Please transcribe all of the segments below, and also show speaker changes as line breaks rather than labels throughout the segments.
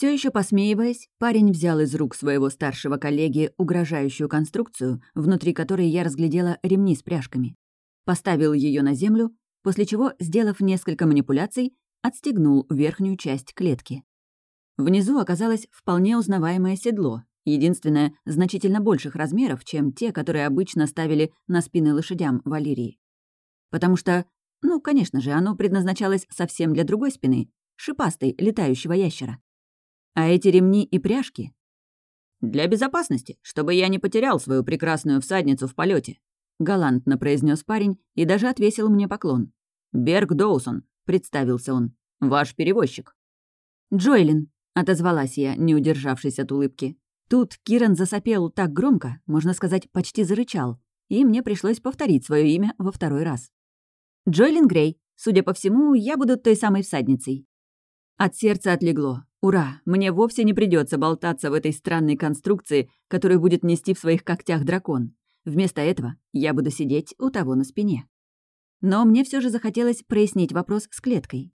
Все еще посмеиваясь, парень взял из рук своего старшего коллеги угрожающую конструкцию, внутри которой я разглядела ремни с пряжками. Поставил ее на землю, после чего, сделав несколько манипуляций, отстегнул верхнюю часть клетки. Внизу оказалось вполне узнаваемое седло, единственное, значительно больших размеров, чем те, которые обычно ставили на спины лошадям в Алирии. Потому что, ну, конечно же, оно предназначалось совсем для другой спины, шипастой, летающего ящера. А эти ремни и пряжки? «Для безопасности, чтобы я не потерял свою прекрасную всадницу в полете, галантно произнес парень и даже отвесил мне поклон. «Берг Доусон», — представился он, — «ваш перевозчик». «Джоэлин», — отозвалась я, не удержавшись от улыбки. Тут Киран засопел так громко, можно сказать, почти зарычал, и мне пришлось повторить свое имя во второй раз. «Джоэлин Грей. Судя по всему, я буду той самой всадницей». От сердца отлегло. Ура! Мне вовсе не придется болтаться в этой странной конструкции, которую будет нести в своих когтях дракон. Вместо этого я буду сидеть у того на спине. Но мне все же захотелось прояснить вопрос с клеткой.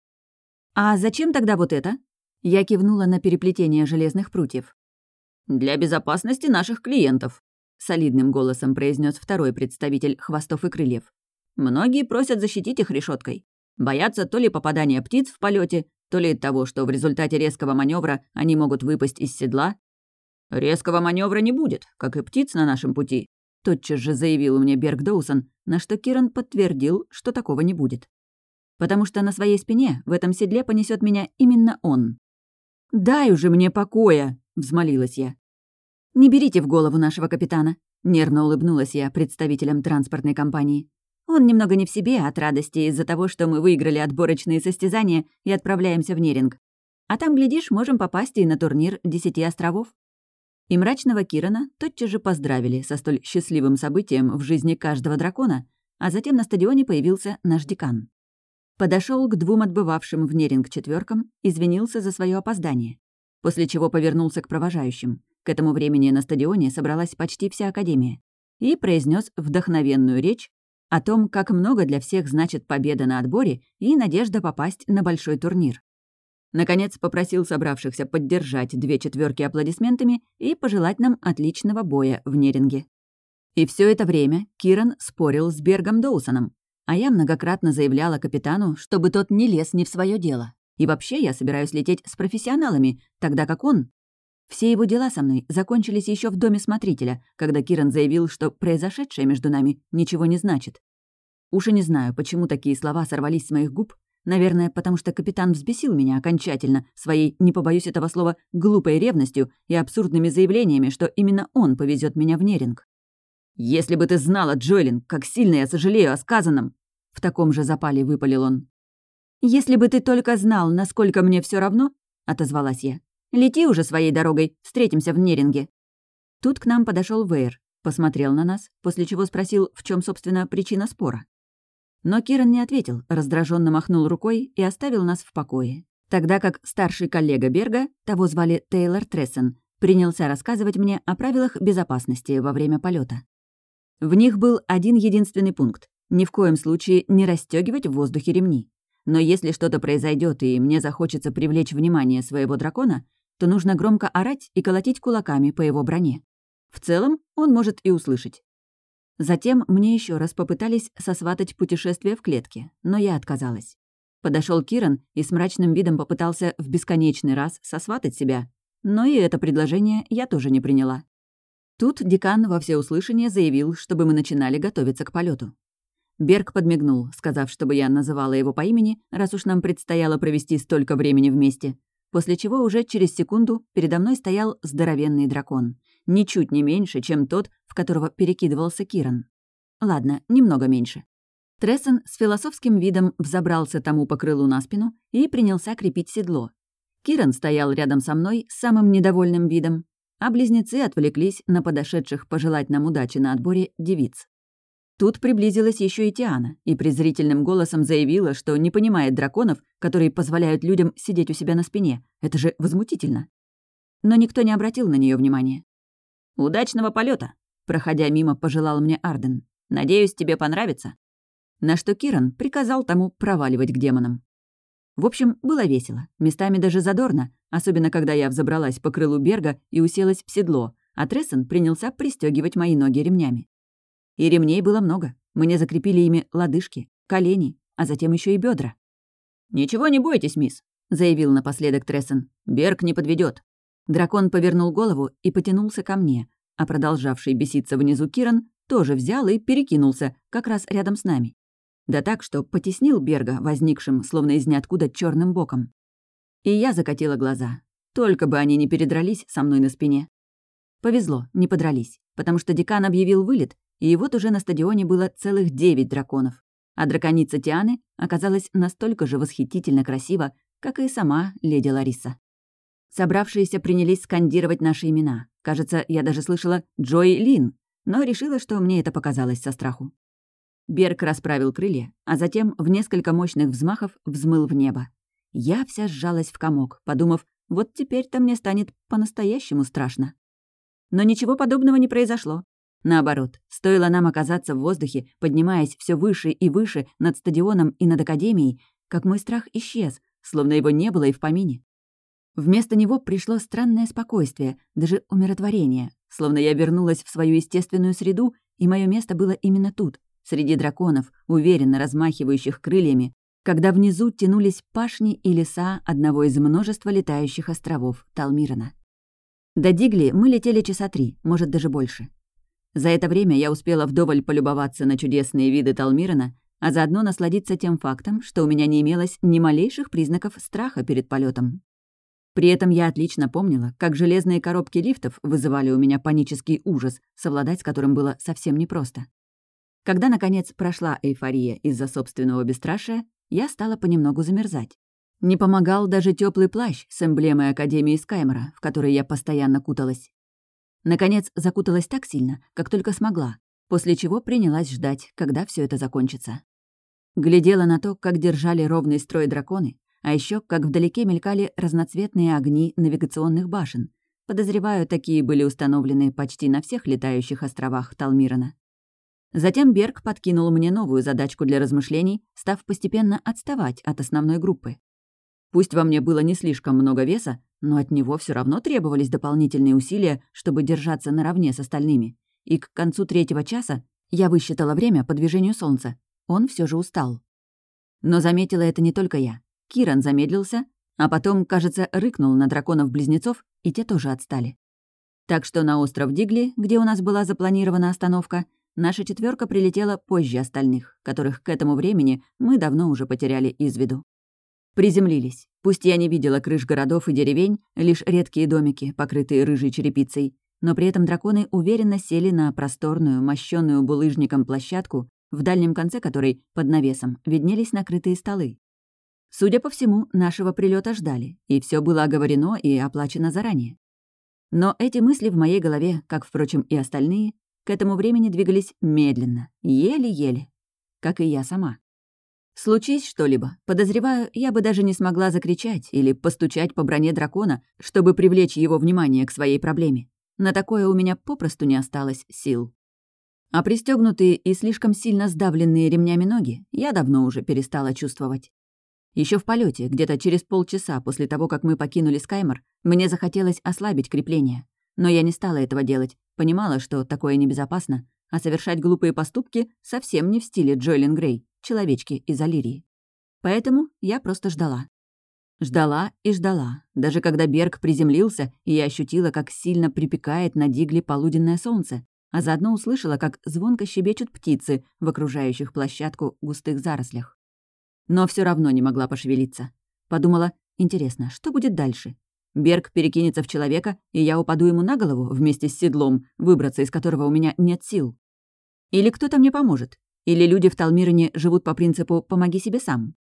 «А зачем тогда вот это?» Я кивнула на переплетение железных прутьев. «Для безопасности наших клиентов», — солидным голосом произнес второй представитель хвостов и крыльев. «Многие просят защитить их решеткой. Боятся то ли попадания птиц в полете, то ли того, что в результате резкого маневра они могут выпасть из седла. Резкого маневра не будет, как и птиц на нашем пути, тотчас же заявил мне Берг Доусон, на что Киран подтвердил, что такого не будет. Потому что на своей спине в этом седле понесет меня именно он. «Дай уже мне покоя!» — взмолилась я. «Не берите в голову нашего капитана», — нервно улыбнулась я представителям транспортной компании. «Он немного не в себе от радости из-за того, что мы выиграли отборочные состязания и отправляемся в Неринг. А там, глядишь, можем попасть и на турнир Десяти островов». И мрачного Кирана тотчас же поздравили со столь счастливым событием в жизни каждого дракона, а затем на стадионе появился наш декан. Подошел к двум отбывавшим в Неринг четверкам, извинился за свое опоздание, после чего повернулся к провожающим. К этому времени на стадионе собралась почти вся Академия и произнес вдохновенную речь о том, как много для всех значит победа на отборе и надежда попасть на большой турнир. Наконец попросил собравшихся поддержать две четверки аплодисментами и пожелать нам отличного боя в Неринге. И все это время Киран спорил с Бергом Доусоном, а я многократно заявляла капитану, чтобы тот не лез не в свое дело. И вообще я собираюсь лететь с профессионалами, тогда как он... Все его дела со мной закончились еще в доме смотрителя, когда Киран заявил, что произошедшее между нами ничего не значит. Уж и не знаю, почему такие слова сорвались с моих губ. Наверное, потому что капитан взбесил меня окончательно своей, не побоюсь этого слова, глупой ревностью и абсурдными заявлениями, что именно он повезет меня в Неринг. «Если бы ты знала, Джоэлин, как сильно я сожалею о сказанном!» В таком же запале выпалил он. «Если бы ты только знал, насколько мне все равно», — отозвалась я. «Лети уже своей дорогой, встретимся в Неринге». Тут к нам подошел Вейр, посмотрел на нас, после чего спросил, в чем, собственно, причина спора. Но Киран не ответил, раздраженно махнул рукой и оставил нас в покое. Тогда как старший коллега Берга, того звали Тейлор Трессен, принялся рассказывать мне о правилах безопасности во время полета. В них был один единственный пункт — ни в коем случае не расстегивать в воздухе ремни. Но если что-то произойдет и мне захочется привлечь внимание своего дракона, то нужно громко орать и колотить кулаками по его броне. В целом, он может и услышать. Затем мне еще раз попытались сосватать путешествие в клетке, но я отказалась. Подошел Киран и с мрачным видом попытался в бесконечный раз сосватать себя, но и это предложение я тоже не приняла. Тут декан во всеуслышание заявил, чтобы мы начинали готовиться к полету. Берг подмигнул, сказав, чтобы я называла его по имени, раз уж нам предстояло провести столько времени вместе, после чего уже через секунду передо мной стоял здоровенный дракон, ничуть не меньше, чем тот, в которого перекидывался Киран. Ладно, немного меньше. Трессен с философским видом взобрался тому по крылу на спину и принялся крепить седло. Киран стоял рядом со мной с самым недовольным видом, а близнецы отвлеклись на подошедших пожелать нам удачи на отборе девиц. Тут приблизилась еще и Тиана и презрительным голосом заявила, что не понимает драконов, которые позволяют людям сидеть у себя на спине. Это же возмутительно. Но никто не обратил на нее внимания. «Удачного полета! проходя мимо, пожелал мне Арден. «Надеюсь, тебе понравится». На что Киран приказал тому проваливать к демонам. В общем, было весело, местами даже задорно, особенно когда я взобралась по крылу Берга и уселась в седло, а Трессен принялся пристегивать мои ноги ремнями. И ремней было много. Мне закрепили ими лодыжки, колени, а затем еще и бедра. «Ничего не бойтесь, мисс», — заявил напоследок Трессен. «Берг не подведет. Дракон повернул голову и потянулся ко мне, а продолжавший беситься внизу Киран тоже взял и перекинулся, как раз рядом с нами. Да так, что потеснил Берга, возникшим, словно из ниоткуда, черным боком. И я закатила глаза. Только бы они не передрались со мной на спине. Повезло, не подрались, потому что декан объявил вылет, и вот уже на стадионе было целых девять драконов. А драконица Тианы оказалась настолько же восхитительно красива, как и сама леди Лариса. Собравшиеся принялись скандировать наши имена. Кажется, я даже слышала «Джой Лин», но решила, что мне это показалось со страху. Берг расправил крылья, а затем в несколько мощных взмахов взмыл в небо. Я вся сжалась в комок, подумав, вот теперь-то мне станет по-настоящему страшно. Но ничего подобного не произошло. Наоборот, стоило нам оказаться в воздухе, поднимаясь все выше и выше над стадионом и над академией, как мой страх исчез, словно его не было и в помине. Вместо него пришло странное спокойствие, даже умиротворение, словно я вернулась в свою естественную среду, и мое место было именно тут, среди драконов, уверенно размахивающих крыльями, когда внизу тянулись пашни и леса одного из множества летающих островов Талмирана. До Дигли мы летели часа три, может, даже больше. За это время я успела вдоволь полюбоваться на чудесные виды Талмирана, а заодно насладиться тем фактом, что у меня не имелось ни малейших признаков страха перед полетом. При этом я отлично помнила, как железные коробки лифтов вызывали у меня панический ужас, совладать с которым было совсем непросто. Когда, наконец, прошла эйфория из-за собственного бесстрашия, я стала понемногу замерзать. Не помогал даже теплый плащ с эмблемой Академии Скаймора, в который я постоянно куталась. Наконец, закуталась так сильно, как только смогла, после чего принялась ждать, когда все это закончится. Глядела на то, как держали ровный строй драконы, а еще как вдалеке мелькали разноцветные огни навигационных башен. Подозреваю, такие были установлены почти на всех летающих островах Талмирана. Затем Берг подкинул мне новую задачку для размышлений, став постепенно отставать от основной группы. Пусть во мне было не слишком много веса, но от него все равно требовались дополнительные усилия, чтобы держаться наравне с остальными. И к концу третьего часа я высчитала время по движению солнца. Он все же устал. Но заметила это не только я. Киран замедлился, а потом, кажется, рыкнул на драконов-близнецов, и те тоже отстали. Так что на остров Дигли, где у нас была запланирована остановка, наша четверка прилетела позже остальных, которых к этому времени мы давно уже потеряли из виду. Приземлились. Пусть я не видела крыш городов и деревень, лишь редкие домики, покрытые рыжей черепицей, но при этом драконы уверенно сели на просторную, мощенную булыжником площадку, в дальнем конце которой, под навесом, виднелись накрытые столы. Судя по всему, нашего прилета ждали, и все было оговорено и оплачено заранее. Но эти мысли в моей голове, как, впрочем, и остальные, к этому времени двигались медленно, еле-еле, как и я сама. Случись что-либо, подозреваю, я бы даже не смогла закричать или постучать по броне дракона, чтобы привлечь его внимание к своей проблеме. На такое у меня попросту не осталось сил. А пристегнутые и слишком сильно сдавленные ремнями ноги я давно уже перестала чувствовать. Еще в полете, где-то через полчаса после того, как мы покинули Скаймор, мне захотелось ослабить крепление. Но я не стала этого делать, понимала, что такое небезопасно, а совершать глупые поступки совсем не в стиле Джоэлин Грей, человечки из Алирии. Поэтому я просто ждала. Ждала и ждала, даже когда Берг приземлился, я ощутила, как сильно припекает на дигле полуденное солнце, а заодно услышала, как звонко щебечут птицы в окружающих площадку густых зарослях но все равно не могла пошевелиться. Подумала, интересно, что будет дальше? Берг перекинется в человека, и я упаду ему на голову вместе с седлом, выбраться из которого у меня нет сил. Или кто-то мне поможет. Или люди в Талмиране живут по принципу «помоги себе сам».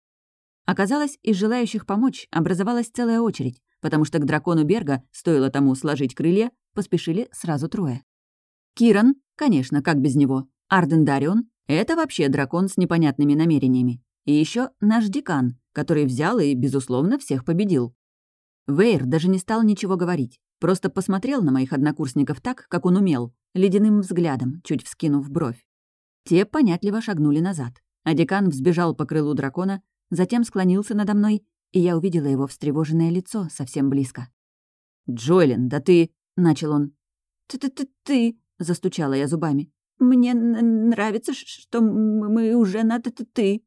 Оказалось, из желающих помочь образовалась целая очередь, потому что к дракону Берга, стоило тому сложить крылья, поспешили сразу трое. Киран, конечно, как без него. Арден Дарион — это вообще дракон с непонятными намерениями. И еще наш декан, который взял и, безусловно, всех победил. Вейр даже не стал ничего говорить, просто посмотрел на моих однокурсников так, как он умел, ледяным взглядом, чуть вскинув бровь. Те понятливо шагнули назад, а декан взбежал по крылу дракона, затем склонился надо мной и я увидела его встревоженное лицо совсем близко. «Джоэлин, да ты...» — начал он. «Ты-ты-ты...» — застучала я зубами. «Мне нравится, что мы уже на «ты».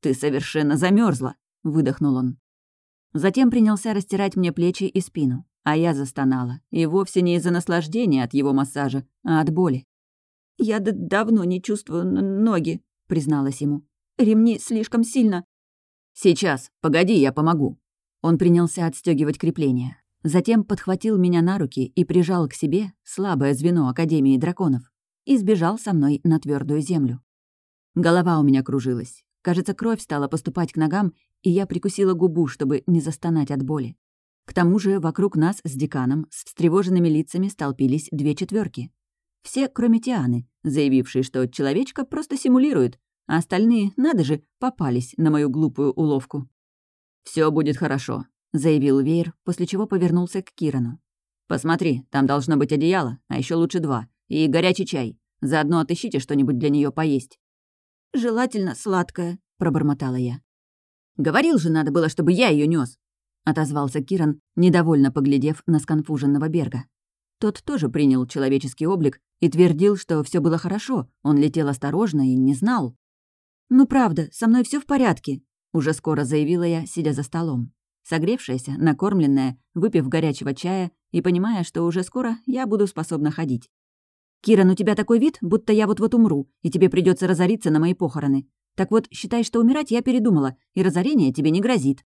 «Ты совершенно замерзла, выдохнул он. Затем принялся растирать мне плечи и спину, а я застонала, и вовсе не из-за наслаждения от его массажа, а от боли. «Я давно не чувствую ноги», — призналась ему. «Ремни слишком сильно». «Сейчас, погоди, я помогу». Он принялся отстегивать крепления. Затем подхватил меня на руки и прижал к себе слабое звено Академии драконов и сбежал со мной на твердую землю. Голова у меня кружилась. Кажется, кровь стала поступать к ногам, и я прикусила губу, чтобы не застонать от боли. К тому же вокруг нас с деканом с встревоженными лицами столпились две четверки. Все, кроме Тианы, заявившей, что человечка просто симулирует, а остальные, надо же, попались на мою глупую уловку. Все будет хорошо», — заявил Вейр, после чего повернулся к Кирану. «Посмотри, там должно быть одеяло, а еще лучше два, и горячий чай. Заодно отыщите что-нибудь для нее поесть». «Желательно сладкое», — пробормотала я. «Говорил же, надо было, чтобы я ее нес, отозвался Киран, недовольно поглядев на сконфуженного Берга. Тот тоже принял человеческий облик и твердил, что все было хорошо, он летел осторожно и не знал. «Ну правда, со мной все в порядке», — уже скоро заявила я, сидя за столом. Согревшаяся, накормленная, выпив горячего чая и понимая, что уже скоро я буду способна ходить. «Киран, у тебя такой вид, будто я вот-вот умру, и тебе придется разориться на мои похороны. Так вот, считай, что умирать я передумала, и разорение тебе не грозит».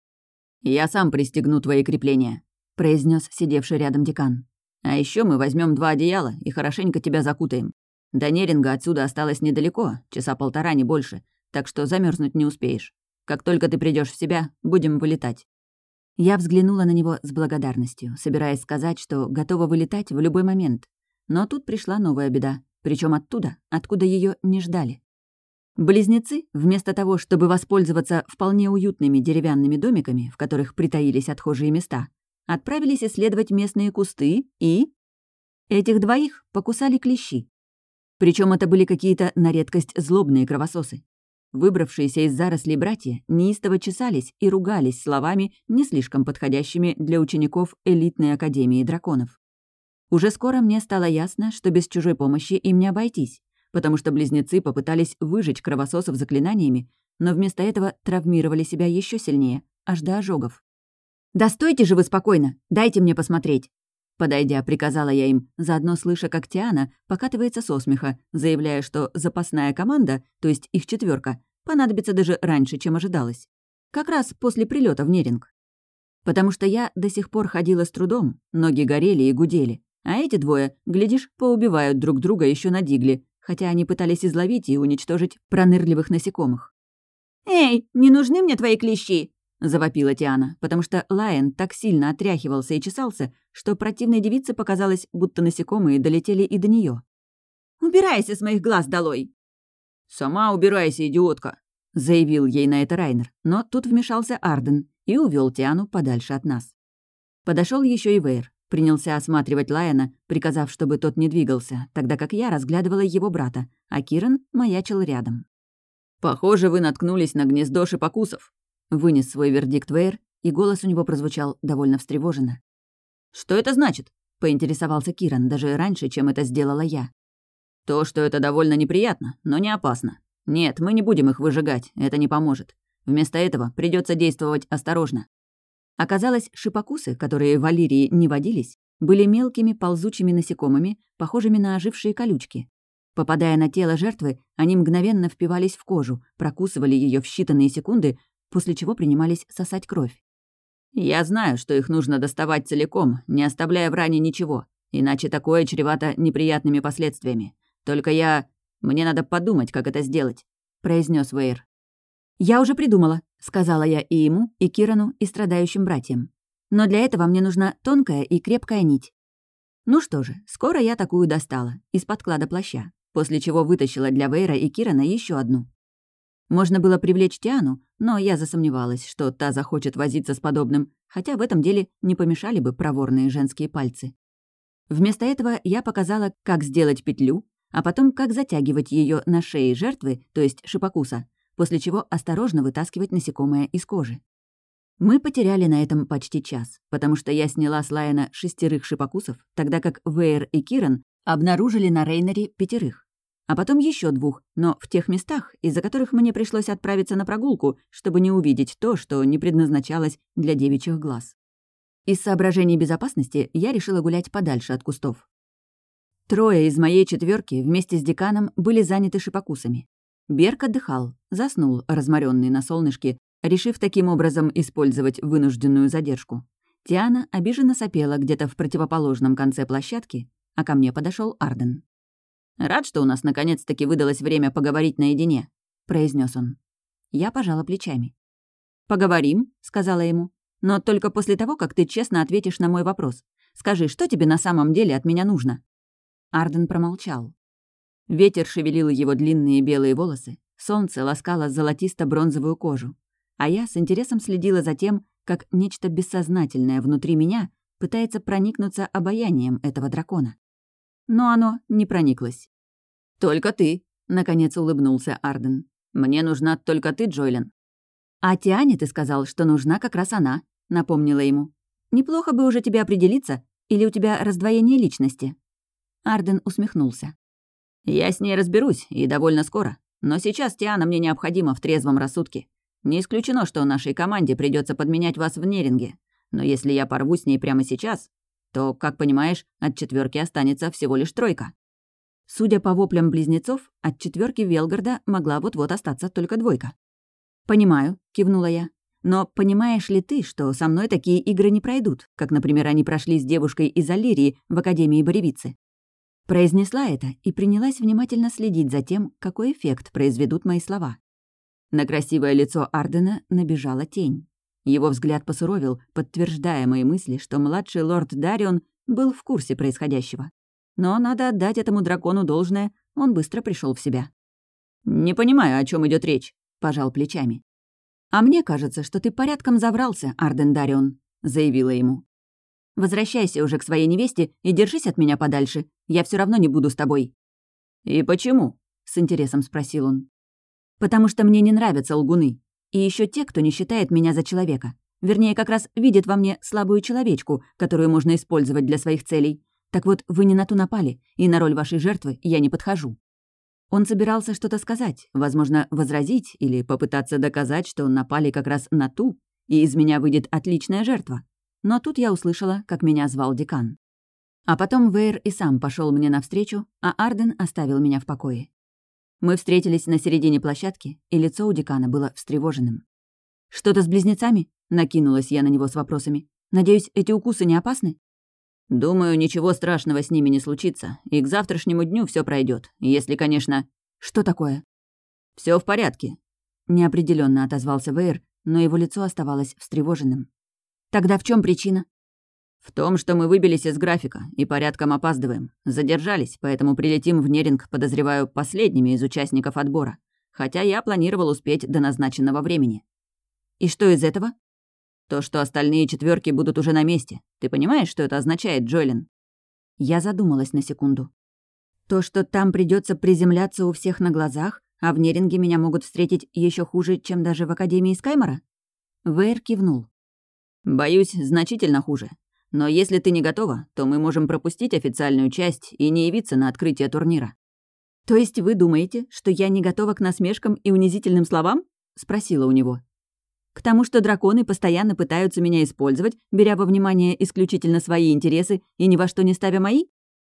«Я сам пристегну твои крепления», — произнес сидевший рядом декан. «А еще мы возьмем два одеяла и хорошенько тебя закутаем. До Неринга отсюда осталось недалеко, часа полтора, не больше, так что замерзнуть не успеешь. Как только ты придешь в себя, будем вылетать». Я взглянула на него с благодарностью, собираясь сказать, что готова вылетать в любой момент. Но тут пришла новая беда, причем оттуда, откуда ее не ждали. Близнецы, вместо того, чтобы воспользоваться вполне уютными деревянными домиками, в которых притаились отхожие места, отправились исследовать местные кусты и... Этих двоих покусали клещи. Причем это были какие-то на редкость злобные кровососы. Выбравшиеся из зарослей братья неистово чесались и ругались словами, не слишком подходящими для учеников элитной академии драконов. Уже скоро мне стало ясно, что без чужой помощи им не обойтись, потому что близнецы попытались выжечь кровососов заклинаниями, но вместо этого травмировали себя еще сильнее, аж до ожогов. «Да стойте же вы спокойно! Дайте мне посмотреть!» Подойдя, приказала я им, заодно слыша, как Тиана покатывается со смеха, заявляя, что запасная команда, то есть их четверка, понадобится даже раньше, чем ожидалось. Как раз после прилета в Неринг. Потому что я до сих пор ходила с трудом, ноги горели и гудели, а эти двое, глядишь, поубивают друг друга еще на дигле, хотя они пытались изловить и уничтожить пронырливых насекомых. «Эй, не нужны мне твои клещи!» — завопила Тиана, потому что Лайон так сильно отряхивался и чесался, что противной девице показалось, будто насекомые долетели и до нее. «Убирайся с моих глаз долой!» «Сама убирайся, идиотка!» — заявил ей на это Райнер, но тут вмешался Арден и увел Тиану подальше от нас. Подошел еще и Вейр, принялся осматривать Лайона, приказав, чтобы тот не двигался, тогда как я разглядывала его брата, а Киран маячил рядом. «Похоже, вы наткнулись на гнездо шипокусов», — вынес свой вердикт Вейр, и голос у него прозвучал довольно встревоженно. «Что это значит?» — поинтересовался Киран даже раньше, чем это сделала я. «То, что это довольно неприятно, но не опасно. Нет, мы не будем их выжигать, это не поможет. Вместо этого придется действовать осторожно. Оказалось, шипокусы, которые в Алирии не водились, были мелкими ползучими насекомыми, похожими на ожившие колючки. Попадая на тело жертвы, они мгновенно впивались в кожу, прокусывали ее в считанные секунды, после чего принимались сосать кровь. «Я знаю, что их нужно доставать целиком, не оставляя в ране ничего, иначе такое чревато неприятными последствиями. Только я... Мне надо подумать, как это сделать», — произнес Вейр. «Я уже придумала», — сказала я и ему, и Кирану, и страдающим братьям. «Но для этого мне нужна тонкая и крепкая нить». Ну что же, скоро я такую достала, из подклада плаща, после чего вытащила для Вейра и Кирана еще одну. Можно было привлечь Тиану, но я засомневалась, что та захочет возиться с подобным, хотя в этом деле не помешали бы проворные женские пальцы. Вместо этого я показала, как сделать петлю, а потом как затягивать ее на шее жертвы, то есть шипокуса, после чего осторожно вытаскивать насекомое из кожи. Мы потеряли на этом почти час, потому что я сняла с Лайена шестерых шипокусов, тогда как Вейер и Киран обнаружили на Рейнере пятерых. А потом еще двух, но в тех местах, из-за которых мне пришлось отправиться на прогулку, чтобы не увидеть то, что не предназначалось для девичьих глаз. Из соображений безопасности я решила гулять подальше от кустов. Трое из моей четверки вместе с деканом были заняты шипокусами. Берк отдыхал, заснул, разморенный на солнышке, решив таким образом использовать вынужденную задержку. Тиана обиженно сопела где-то в противоположном конце площадки, а ко мне подошел Арден. «Рад, что у нас наконец-таки выдалось время поговорить наедине», — произнес он. Я пожала плечами. «Поговорим», — сказала ему, «но только после того, как ты честно ответишь на мой вопрос. Скажи, что тебе на самом деле от меня нужно?» Арден промолчал. Ветер шевелил его длинные белые волосы, солнце ласкало золотисто-бронзовую кожу, а я с интересом следила за тем, как нечто бессознательное внутри меня пытается проникнуться обаянием этого дракона. Но оно не прониклось. «Только ты», — наконец улыбнулся Арден. «Мне нужна только ты, Джойлен». «А Тиане ты сказал, что нужна как раз она», — напомнила ему. «Неплохо бы уже тебе определиться, или у тебя раздвоение личности?» Арден усмехнулся. «Я с ней разберусь, и довольно скоро. Но сейчас Тиана мне необходима в трезвом рассудке. Не исключено, что нашей команде придется подменять вас в Неринге. Но если я порву с ней прямо сейчас, то, как понимаешь, от четверки останется всего лишь тройка. Судя по воплям близнецов, от четверки Велгарда могла вот-вот остаться только двойка. «Понимаю», — кивнула я. «Но понимаешь ли ты, что со мной такие игры не пройдут, как, например, они прошли с девушкой из Аллирии в Академии Боревицы?» Произнесла это и принялась внимательно следить за тем, какой эффект произведут мои слова. На красивое лицо Ардена набежала тень. Его взгляд посуровил, подтверждая мои мысли, что младший лорд Дарион был в курсе происходящего. Но надо отдать этому дракону должное, он быстро пришел в себя. «Не понимаю, о чем идет речь», — пожал плечами. «А мне кажется, что ты порядком заврался, Арден Дарион», — заявила ему. «Возвращайся уже к своей невесте и держись от меня подальше. Я все равно не буду с тобой». «И почему?» — с интересом спросил он. Потому что мне не нравятся лгуны. И еще те, кто не считает меня за человека. Вернее, как раз видит во мне слабую человечку, которую можно использовать для своих целей. Так вот, вы не на ту напали, и на роль вашей жертвы я не подхожу». Он собирался что-то сказать, возможно, возразить или попытаться доказать, что напали как раз на ту, и из меня выйдет отличная жертва. Но тут я услышала, как меня звал декан. А потом Вейр и сам пошел мне навстречу, а Арден оставил меня в покое. Мы встретились на середине площадки, и лицо у декана было встревоженным. «Что-то с близнецами?» — накинулась я на него с вопросами. «Надеюсь, эти укусы не опасны?» «Думаю, ничего страшного с ними не случится, и к завтрашнему дню все пройдет, если, конечно...» «Что такое?» Все в порядке», — неопределенно отозвался Вейер, но его лицо оставалось встревоженным. «Тогда в чем причина?» «В том, что мы выбились из графика и порядком опаздываем. Задержались, поэтому прилетим в Неринг, подозреваю, последними из участников отбора. Хотя я планировал успеть до назначенного времени». «И что из этого?» «То, что остальные четверки будут уже на месте. Ты понимаешь, что это означает, Джолин?» Я задумалась на секунду. «То, что там придется приземляться у всех на глазах, а в Неринге меня могут встретить еще хуже, чем даже в Академии Скаймора?» Вейр кивнул. «Боюсь, значительно хуже. Но если ты не готова, то мы можем пропустить официальную часть и не явиться на открытие турнира». «То есть вы думаете, что я не готова к насмешкам и унизительным словам?» — спросила у него. «К тому, что драконы постоянно пытаются меня использовать, беря во внимание исключительно свои интересы и ни во что не ставя мои?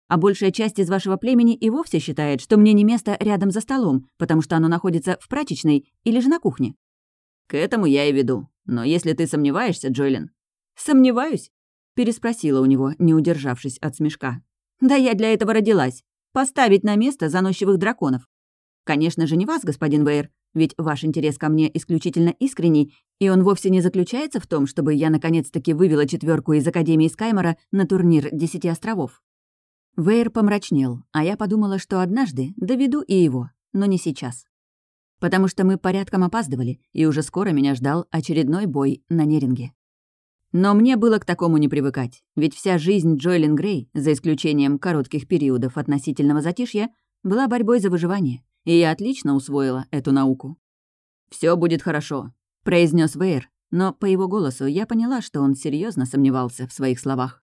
А большая часть из вашего племени и вовсе считает, что мне не место рядом за столом, потому что оно находится в прачечной или же на кухне». «К этому я и веду. Но если ты сомневаешься, Джойлен...» «Сомневаюсь? Переспросила у него, не удержавшись от смешка. «Да я для этого родилась. Поставить на место заносчивых драконов. Конечно же, не вас, господин Вейер, ведь ваш интерес ко мне исключительно искренний, и он вовсе не заключается в том, чтобы я наконец-таки вывела четверку из Академии Скаймора на турнир Десяти островов». Вейер помрачнел, а я подумала, что однажды доведу и его, но не сейчас. Потому что мы порядком опаздывали, и уже скоро меня ждал очередной бой на Неринге. Но мне было к такому не привыкать, ведь вся жизнь Джойлин Грей, за исключением коротких периодов относительного затишья, была борьбой за выживание, и я отлично усвоила эту науку. Все будет хорошо», — произнес Вейер, но по его голосу я поняла, что он серьезно сомневался в своих словах.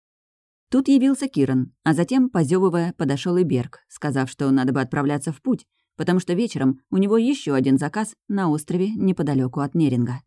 Тут явился Киран, а затем, позевывая, подошел и Берг, сказав, что надо бы отправляться в путь, потому что вечером у него еще один заказ на острове неподалеку от Неринга.